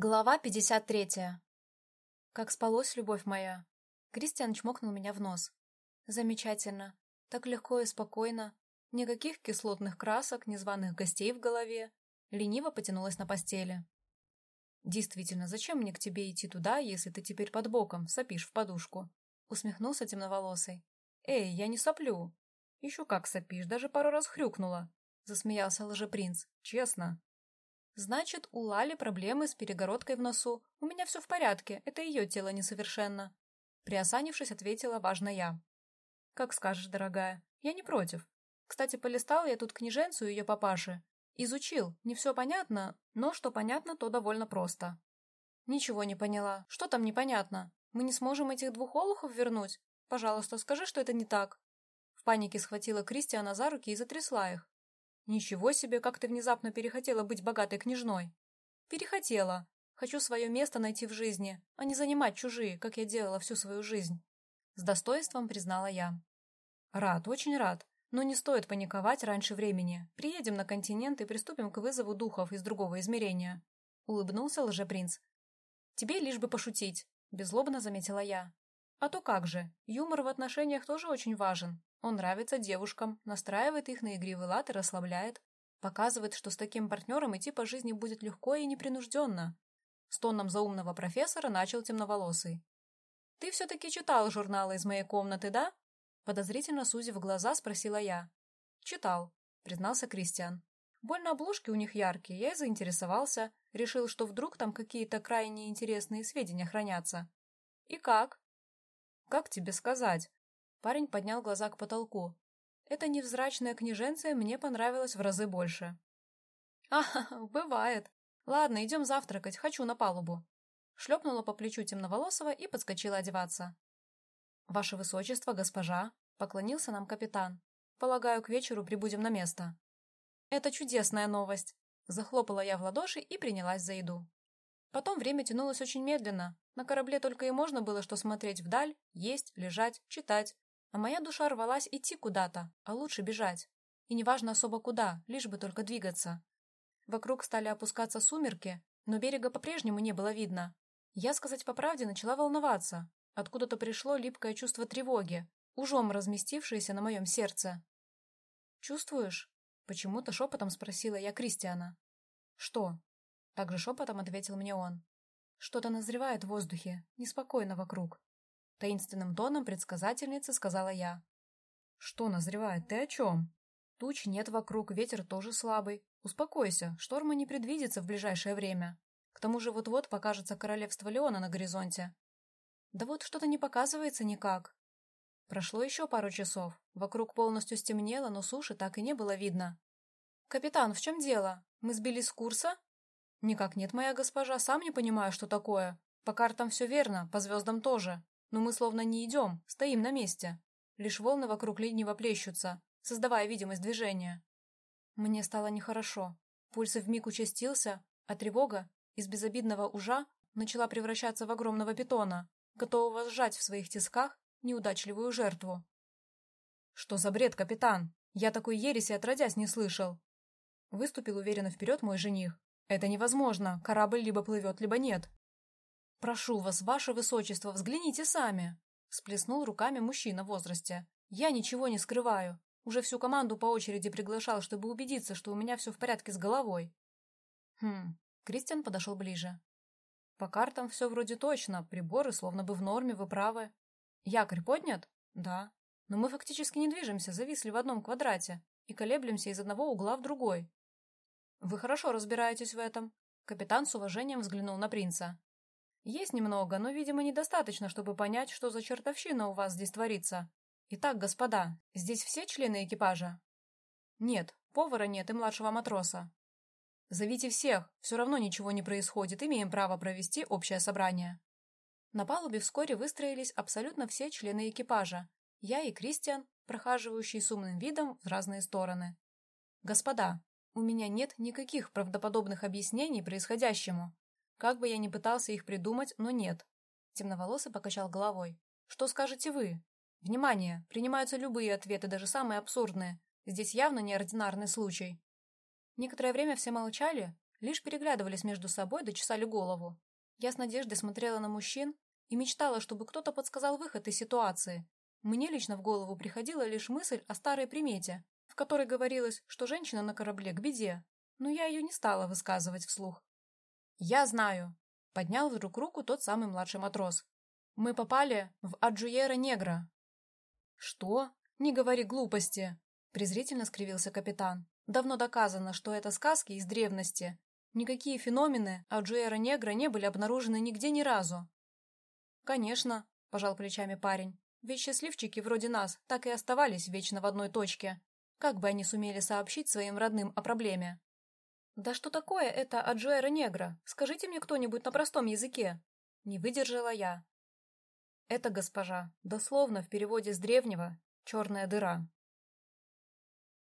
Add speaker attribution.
Speaker 1: Глава 53. Как спалось, любовь моя. Кристиан чмокнул меня в нос. Замечательно. Так легко и спокойно. Никаких кислотных красок, незваных гостей в голове. Лениво потянулась на постели. Действительно, зачем мне к тебе идти туда, если ты теперь под боком, сопишь в подушку? Усмехнулся темноволосый. Эй, я не соплю. Еще как сопишь, даже пару раз хрюкнула. Засмеялся лжепринц. Честно. Значит, у Лали проблемы с перегородкой в носу. У меня все в порядке, это ее тело несовершенно. Приосанившись, ответила важно я. Как скажешь, дорогая. Я не против. Кстати, полистал я тут книженцу ее папаши. Изучил. Не все понятно, но что понятно, то довольно просто. Ничего не поняла. Что там непонятно? Мы не сможем этих двух олухов вернуть? Пожалуйста, скажи, что это не так. В панике схватила Кристиана за руки и затрясла их. «Ничего себе, как ты внезапно перехотела быть богатой княжной!» «Перехотела. Хочу свое место найти в жизни, а не занимать чужие, как я делала всю свою жизнь». С достоинством признала я. «Рад, очень рад. Но не стоит паниковать раньше времени. Приедем на континент и приступим к вызову духов из другого измерения», — улыбнулся лжепринц. «Тебе лишь бы пошутить», — беззлобно заметила я. «А то как же, юмор в отношениях тоже очень важен. Он нравится девушкам, настраивает их на игривый лад и расслабляет. Показывает, что с таким партнером идти по жизни будет легко и непринужденно. С тоном заумного профессора начал темноволосый. «Ты все-таки читал журналы из моей комнаты, да?» Подозрительно сузив глаза, спросила я. «Читал», — признался Кристиан. «Больно обложки у них яркие, я и заинтересовался. Решил, что вдруг там какие-то крайне интересные сведения хранятся». «И как?» «Как тебе сказать?» Парень поднял глаза к потолку. Эта невзрачная княженция мне понравилась в разы больше. «Ага, бывает. Ладно, идем завтракать, хочу на палубу». Шлепнула по плечу темноволосого и подскочила одеваться. «Ваше высочество, госпожа», — поклонился нам капитан. «Полагаю, к вечеру прибудем на место». «Это чудесная новость», — захлопала я в ладоши и принялась за еду. Потом время тянулось очень медленно. На корабле только и можно было что смотреть вдаль, есть, лежать, читать, а моя душа рвалась идти куда-то, а лучше бежать. И неважно особо куда, лишь бы только двигаться. Вокруг стали опускаться сумерки, но берега по-прежнему не было видно. Я, сказать по правде, начала волноваться. Откуда-то пришло липкое чувство тревоги, ужом разместившееся на моем сердце. «Чувствуешь?» — почему-то шепотом спросила я Кристиана. «Что?» — также шепотом ответил мне он. «Что-то назревает в воздухе, неспокойно вокруг. Таинственным тоном предсказательницы сказала я. «Что назревает? Ты о чем?» «Туч нет вокруг, ветер тоже слабый. Успокойся, шторма не предвидится в ближайшее время. К тому же вот-вот покажется королевство Леона на горизонте». «Да вот что-то не показывается никак». Прошло еще пару часов. Вокруг полностью стемнело, но суши так и не было видно. «Капитан, в чем дело? Мы сбились с курса?» «Никак нет, моя госпожа, сам не понимаю, что такое. По картам все верно, по звездам тоже но мы словно не идем, стоим на месте. Лишь волны вокруг линии плещутся, создавая видимость движения. Мне стало нехорошо. Пульс вмиг участился, а тревога из безобидного ужа начала превращаться в огромного питона, готового сжать в своих тисках неудачливую жертву. «Что за бред, капитан? Я такой ереси отродясь не слышал!» Выступил уверенно вперед мой жених. «Это невозможно, корабль либо плывет, либо нет. «Прошу вас, ваше высочество, взгляните сами!» Сплеснул руками мужчина в возрасте. «Я ничего не скрываю. Уже всю команду по очереди приглашал, чтобы убедиться, что у меня все в порядке с головой». Хм, Кристиан подошел ближе. «По картам все вроде точно, приборы словно бы в норме, вы правы. Якорь поднят? Да. Но мы фактически не движемся, зависли в одном квадрате и колеблемся из одного угла в другой. Вы хорошо разбираетесь в этом. Капитан с уважением взглянул на принца. Есть немного, но, видимо, недостаточно, чтобы понять, что за чертовщина у вас здесь творится. Итак, господа, здесь все члены экипажа? Нет, повара нет и младшего матроса. Зовите всех, все равно ничего не происходит, имеем право провести общее собрание. На палубе вскоре выстроились абсолютно все члены экипажа. Я и Кристиан, прохаживающий с умным видом в разные стороны. Господа, у меня нет никаких правдоподобных объяснений происходящему. Как бы я ни пытался их придумать, но нет. Темноволосый покачал головой. Что скажете вы? Внимание! Принимаются любые ответы, даже самые абсурдные. Здесь явно неординарный случай. Некоторое время все молчали, лишь переглядывались между собой да чесали голову. Я с надеждой смотрела на мужчин и мечтала, чтобы кто-то подсказал выход из ситуации. Мне лично в голову приходила лишь мысль о старой примете, которой говорилось, что женщина на корабле к беде, но я ее не стала высказывать вслух. «Я знаю», — поднял вдруг руку тот самый младший матрос. «Мы попали в Аджуера Негра». «Что? Не говори глупости!» — презрительно скривился капитан. «Давно доказано, что это сказки из древности. Никакие феномены Аджуэра Негра не были обнаружены нигде ни разу». «Конечно», — пожал плечами парень. «Ведь счастливчики вроде нас так и оставались вечно в одной точке. Как бы они сумели сообщить своим родным о проблеме?» «Да что такое это Аджуэра Негра? Скажите мне кто-нибудь на простом языке!» Не выдержала я. Это, госпожа, дословно в переводе с древнего «черная дыра».